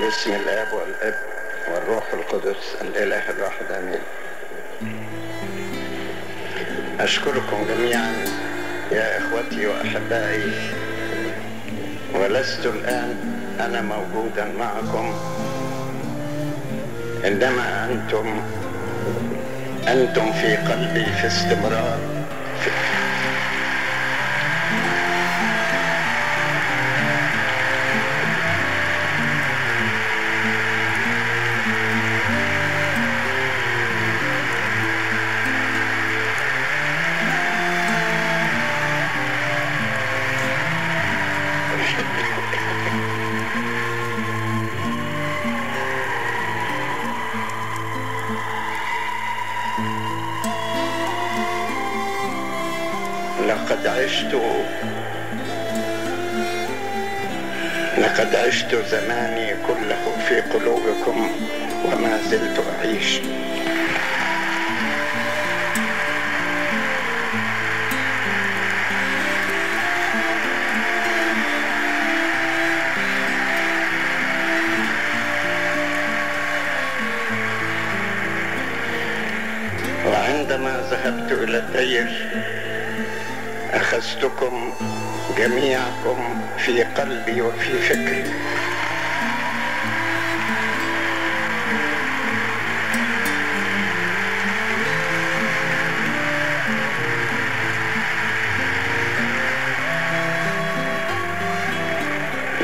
باسم الاب والاب والروح القدس الاله الواحد امين. اشكركم جميعا يا اخوتي واحبائي. ولست الان أنا موجودا معكم. انما أنتم أنتم في قلبي في استمرار. لقد عشت زماني كله في قلوبكم وما زلت أعيش. وعندما ذهبت إلى الدير أخذتكم جميعكم في قلبي وفي فكري.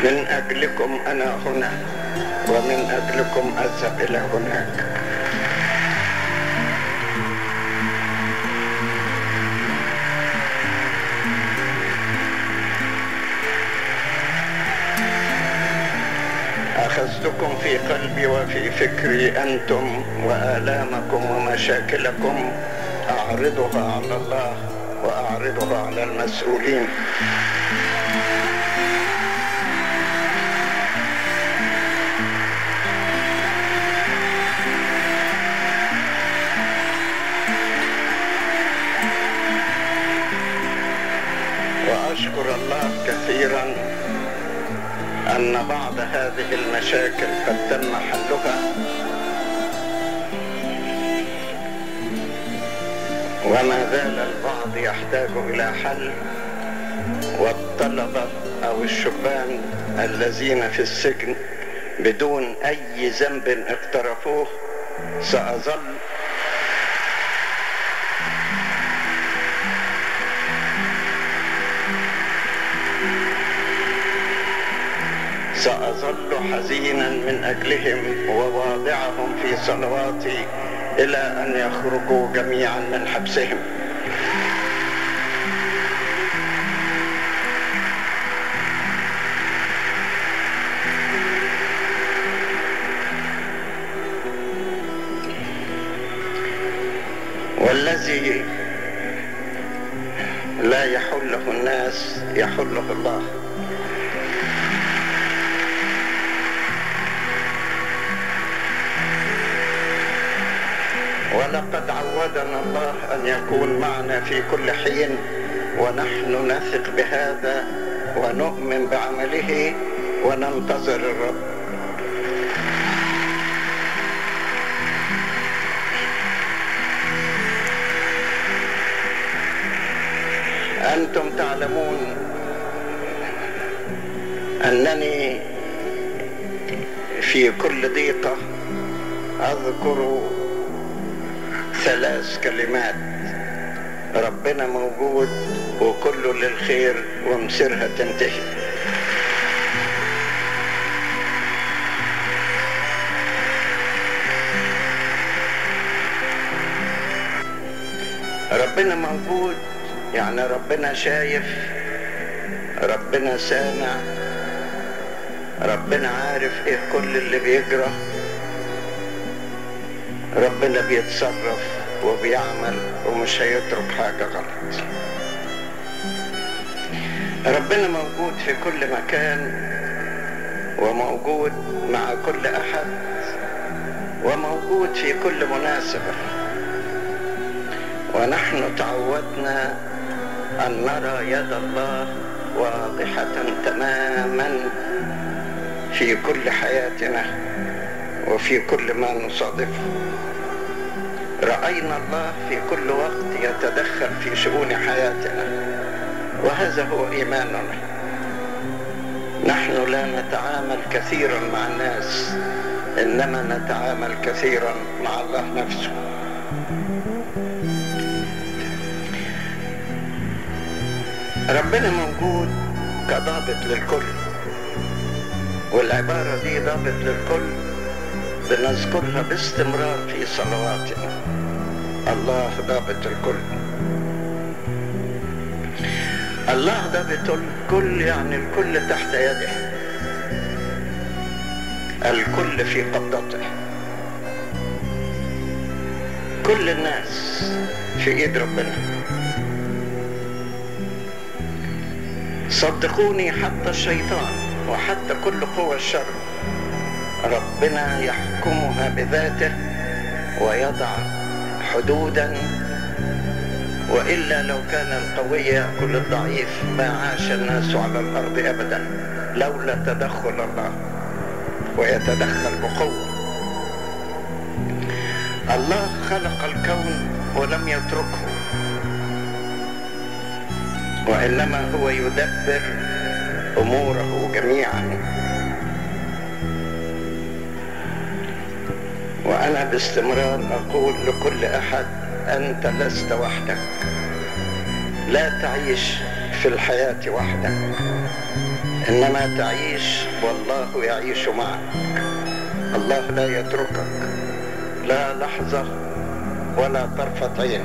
من أجلكم أنا هنا ومن أجلكم أذهب إلى هناك. أخذتكم في قلبي وفي فكري أنتم وآلامكم ومشاكلكم. أعرضها على الله وأعرضها على المسؤولين. وأشكر الله كثيرا أن بعض هذه المشاكل قد تم حلها. وما زال البعض يحتاج إلى حل. والطلبة أو الشبان الذين في السجن بدون أي ذنب اقترفوه سأظل سأظل حزينا من أجلهم وواضعهم في صلواتي إلى أن يخرجوا جميعا من حبسهم. والذي لا يحله الناس يحله الله. ولقد عودنا الله أن يكون معنا في كل حين ونحن نثق بهذا ونؤمن بعمله وننتظر الرب. أنتم تعلمون أنني في كل ضيقة أذكر ثلاث كلمات. ربنا موجود وكله للخير ومصيرها تنتهي. ربنا موجود يعني ربنا شايف ربنا سامع ربنا عارف إيه كل اللي بيجرى ربنا بيتصرف. وبيعمل ومش هيترك حاجة غلط. ربنا موجود في كل مكان وموجود مع كل أحد وموجود في كل مناسبة. ونحن تعودنا أن نرى يد الله واضحة تماما في كل حياتنا وفي كل ما نصادفه. رأينا الله في كل وقت يتدخل في شؤون حياتنا وهذا هو إيماننا. نحن لا نتعامل كثيرا مع الناس إنما نتعامل كثيرا مع الله نفسه. ربنا موجود كضابط للكل والعبارة دي ضابط للكل. بنذكرها باستمرار في صلواتنا. الله ضابط الكل. الله ضابط الكل يعني الكل تحت يده. الكل في قبضته. كل الناس في إيد ربنا. صدقوني حتى الشيطان وحتى كل قوى الشر. ربنا يحكمها بذاته ويضع حدودا وإلا لو كان القوي يأكل الضعيف ما عاش الناس على الأرض ابدا لولا تدخل الله ويتدخل بقوة. الله خلق الكون ولم يتركه وإنما هو يدبر أموره جميعا. وأنا باستمرار أقول لكل أحد أنت لست وحدك. لا تعيش في الحياة وحدك. إنما تعيش والله يعيش معك. الله لا يتركك. لا لحظة ولا طرفة عين.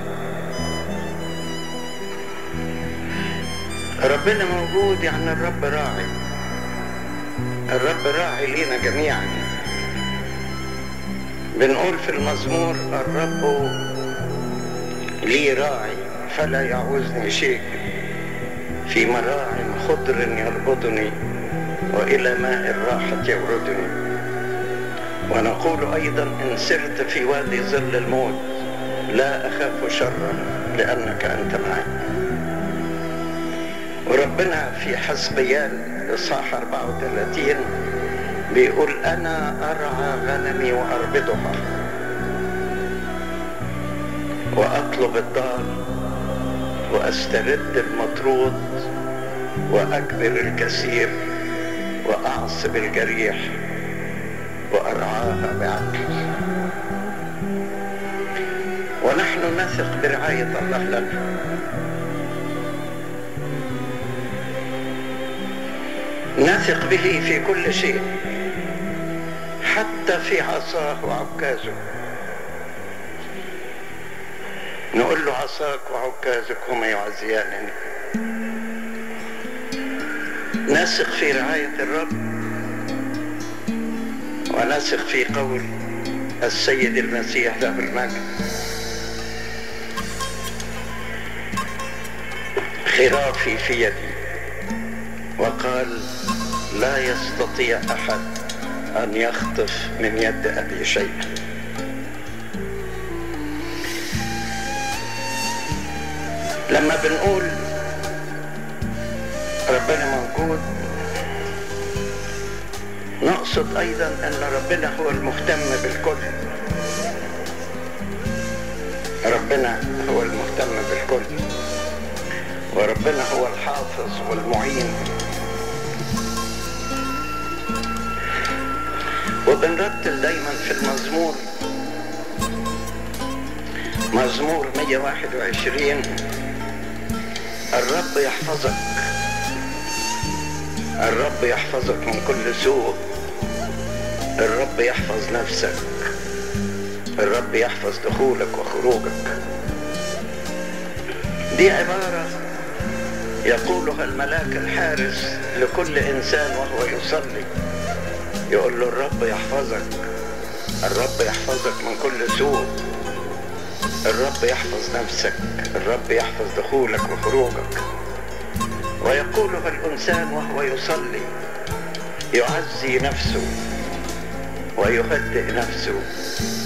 ربنا موجود يعني الرب راعي. الرب راعي لينا جميعا. بنقول في المزمور الرب لي راعي فلا يعوزني شيء. في مراع خضر يربطني وإلى ماء الراحة يوردني ونقول أيضا إن سرت في وادي ظل الموت لا أخاف شرا لأنك أنت معي. وربنا في حسبيان إصحاح 34 بيقول أنا أرعى غنمي وأربضها وأطلب الضال وأسترد المطرود وأكبر الكثير وأعصب الجريح وأرعاها بعدل ونحن نثق برعاية الله لنا نثق به في كل شيء. حتى في عصاه وعكازه نقول له عصاك وعكازك هما يعزيانني نثق في رعاية الرب ونثق في قول السيد المسيح له المجد. خرافي في يدي وقال لا يستطيع أحد أن يخطف من يد أبي شيئا لما بنقول ربنا موجود نقصد أيضا أن ربنا هو المهتم بالكل. ربنا هو المهتم بالكل. وربنا هو الحافظ والمعين. وبنرتل دايما في المزمور. مزمور 121 الرب يحفظك. الرب يحفظك من كل سوء. الرب يحفظ نفسك. الرب يحفظ دخولك وخروجك. دي عبارة يقولها الملاك الحارس لكل إنسان وهو يصلي. يقول له الرب يحفظك. الرب يحفظك من كل سوء. الرب يحفظ نفسك. الرب يحفظ دخولك وخروجك. ويقولها الإنسان وهو يصلي. يعزي نفسه. ويهدئ نفسه.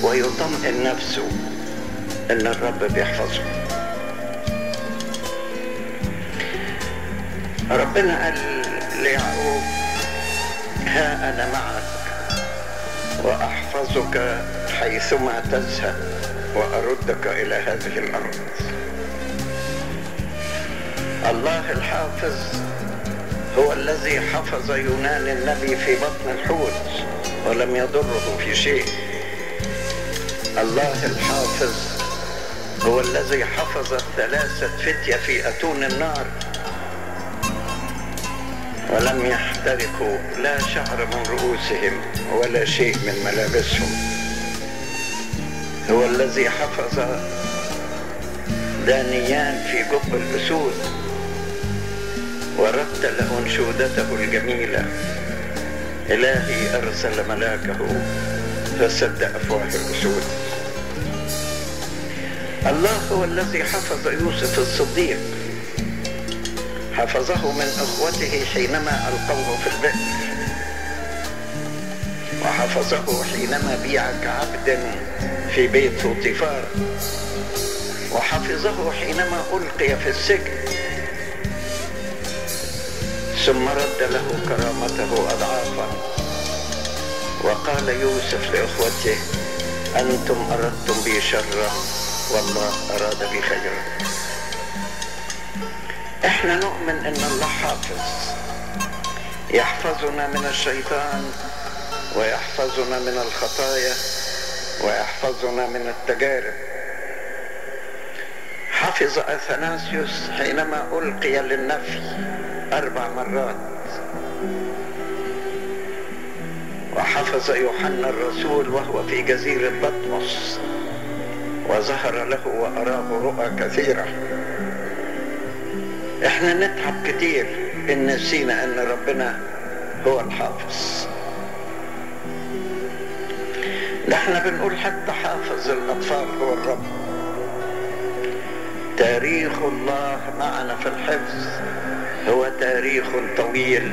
ويطمئن نفسه. إن الرب بيحفظه. ربنا قال ليعقوب ها أنا معك وأحفظك حيثما تذهب وأردك إلى هذه الأرض. الله الحافظ هو الذي حفظ يونان النبي في بطن الحوت ولم يضره في شيء. الله الحافظ هو الذي حفظ الثلاثة فتية في أتون النار. ولم يحترقوا لا شعر من رؤوسهم ولا شيء من ملابسهم. هو الذي حفظ دانيان في جب الأسود ورتل أنشودته الجميلة. إلهي أرسل ملاكه فسد أفواه الأسود. الله هو الذي حفظ يوسف الصديق. حفظه من اخوته حينما ألقوه في البئر وحفظه حينما بيع كعبد في بيت بوطيفار وحفظه حينما ألقي في السجن. ثم رد له كرامته أضعافا. وقال يوسف لإخوته أنتم أردتم بي شرا والله أراد بي خيرا. إحنا نؤمن إن الله حافظ. يحفظنا من الشيطان ويحفظنا من الخطايا ويحفظنا من التجارب. حفظ أثناسيوس حينما ألقي للنفي أربع مرات. وحفظ يوحنا الرسول وهو في جزيرة بطمس وظهر له وأراه رؤى كثيرة. إحنا نتعب كتير إن نسينا إن ربنا هو الحافظ. ده إحنا بنقول حتى حافظ الأطفال هو الرب. تاريخ الله معنا في الحفظ هو تاريخ طويل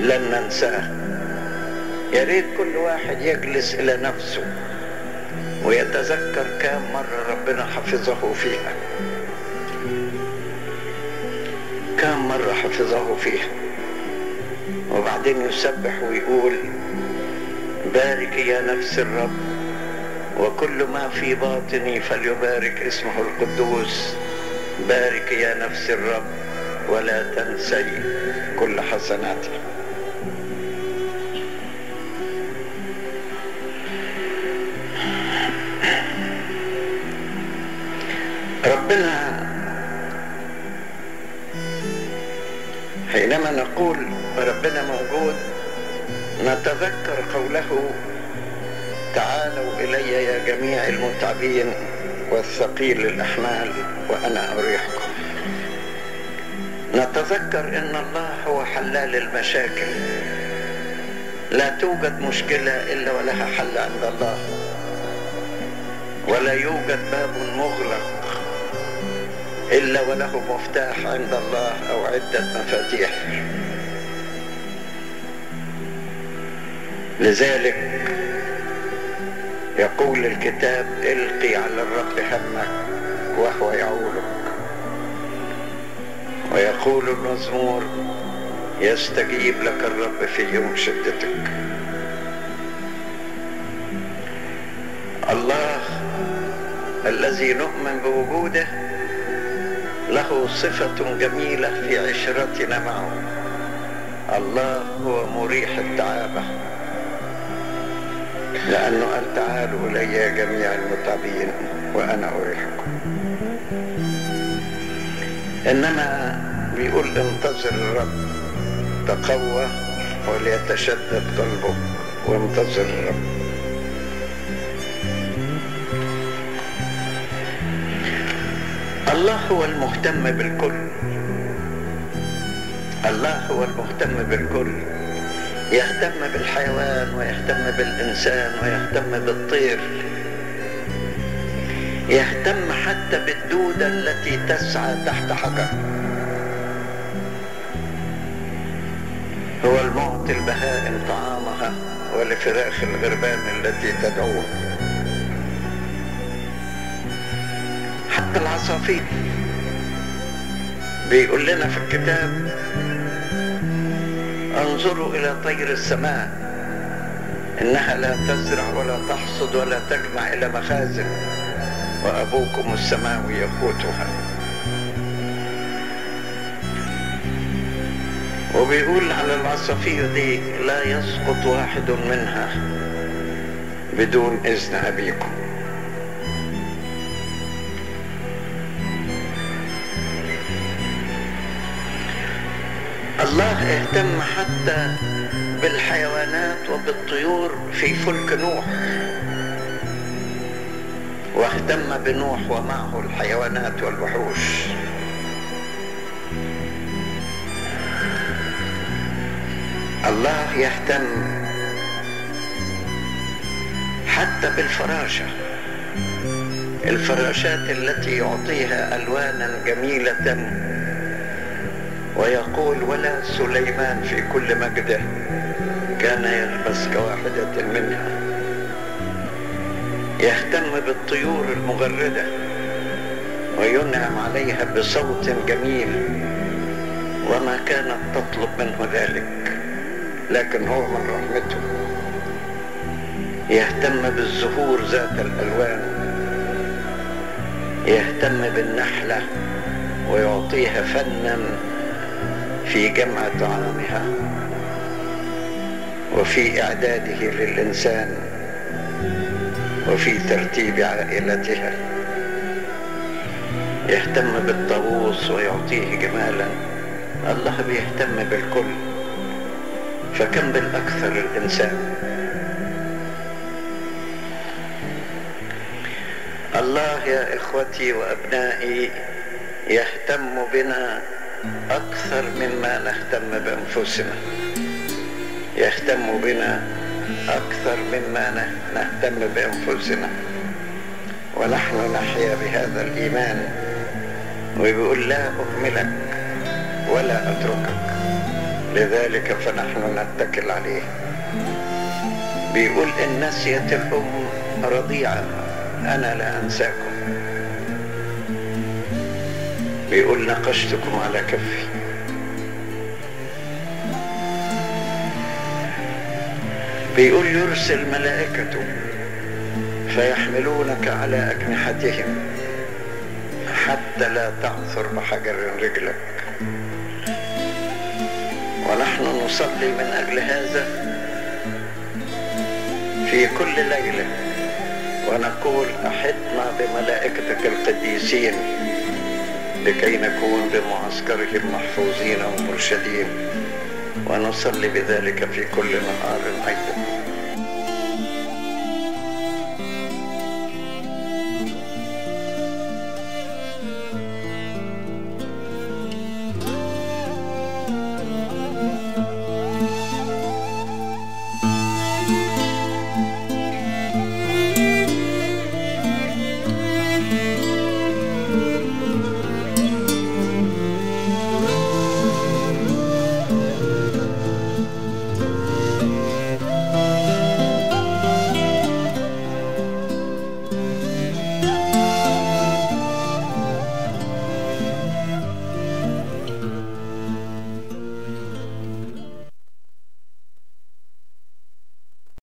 لن ننساه. يا ريت كل واحد يجلس إلى نفسه ويتذكر كم مرة ربنا حفظه فيها. كم مرة حفظه فيها. وبعدين يسبح ويقول بارك يا نفس الرب وكل ما في باطني فليبارك اسمه القدوس. بارك يا نفس الرب ولا تنسي كل حسناته ربنا حينما نقول ربنا موجود نتذكر قوله تعالوا إلي يا جميع المتعبين والثقيل الأحمال وأنا أريحكم. نتذكر أن الله هو حلال المشاكل. لا توجد مشكلة إلا ولها حل عند الله. ولا يوجد باب مغلق إلا وله مفتاح عند الله أو عدة مفاتيح. لذلك يقول الكتاب القي على الرب همك وهو يعولك. ويقول المزمور يستجيب لك الرب في يوم شدتك. الله الذي نؤمن بوجوده له صفة جميلة في عشرتنا معه. الله هو مريح التعابة لأنه قال تعالوا إلي يا جميع المتعبين وأنا أريحكم. إنما بيقول انتظر الرب تقوى وليتشدد قلبك وانتظر الرب. الله هو المهتم بالكل. الله هو المهتم بالكل. يهتم بالحيوان ويهتم بالإنسان ويهتم بالطير. يهتم حتى بالدودة التي تسعى تحت حجر. هو المعطي البهائم طعامها ولفراخ الغربان التي تدعوه. العصافير بيقول لنا في الكتاب انظروا إلى طير السماء إنها لا تزرع ولا تحصد ولا تجمع إلى مخازن وأبوكم السماوي يقوتها وبيقول على العصافير دي لا يسقط واحد منها بدون إذن أبيكم. الله اهتم حتى بالحيوانات وبالطيور في فلك نوح. واهتم بنوح ومعه الحيوانات والوحوش. الله يهتم حتى بالفراشة. الفراشات التي يعطيها ألوانا جميلة ويقول ولا سليمان في كل مجده كان يلبس كواحدة منها. يهتم بالطيور المغردة وينعم عليها بصوت جميل. وما كانت تطلب منه ذلك لكن هو من رحمته. يهتم بالزهور ذات الألوان. يهتم بالنحلة ويعطيها فنا في جمع طعامها وفي إعداده للإنسان وفي ترتيب عائلتها. يهتم بالطاووس ويعطيه جمالا. الله بيهتم بالكل. فكم بالأكثر الإنسان. الله يا إخوتي وأبنائي يهتم بنا أكثر مما نهتم بأنفسنا. يهتم بنا أكثر مما نهتم بأنفسنا. ونحن نحيا بهذا الإيمان. ويقول لا أهملك ولا أتركك. لذلك فنحن نتكل عليه. بيقول إن نسيت الأم رضيعا أنا لا أنساكم. بيقول نقشتكم على كفي. بيقول يرسل ملائكته فيحملونك على أجنحتهم حتى لا تعثر بحجر رجلك. ونحن نصلي من أجل هذا في كل ليلة ونقول أحطنا بملائكتك القديسين. لكي نكون بمعسكرهم محفوظين ومرشدين ونصلي بذلك في كل نهار أيضا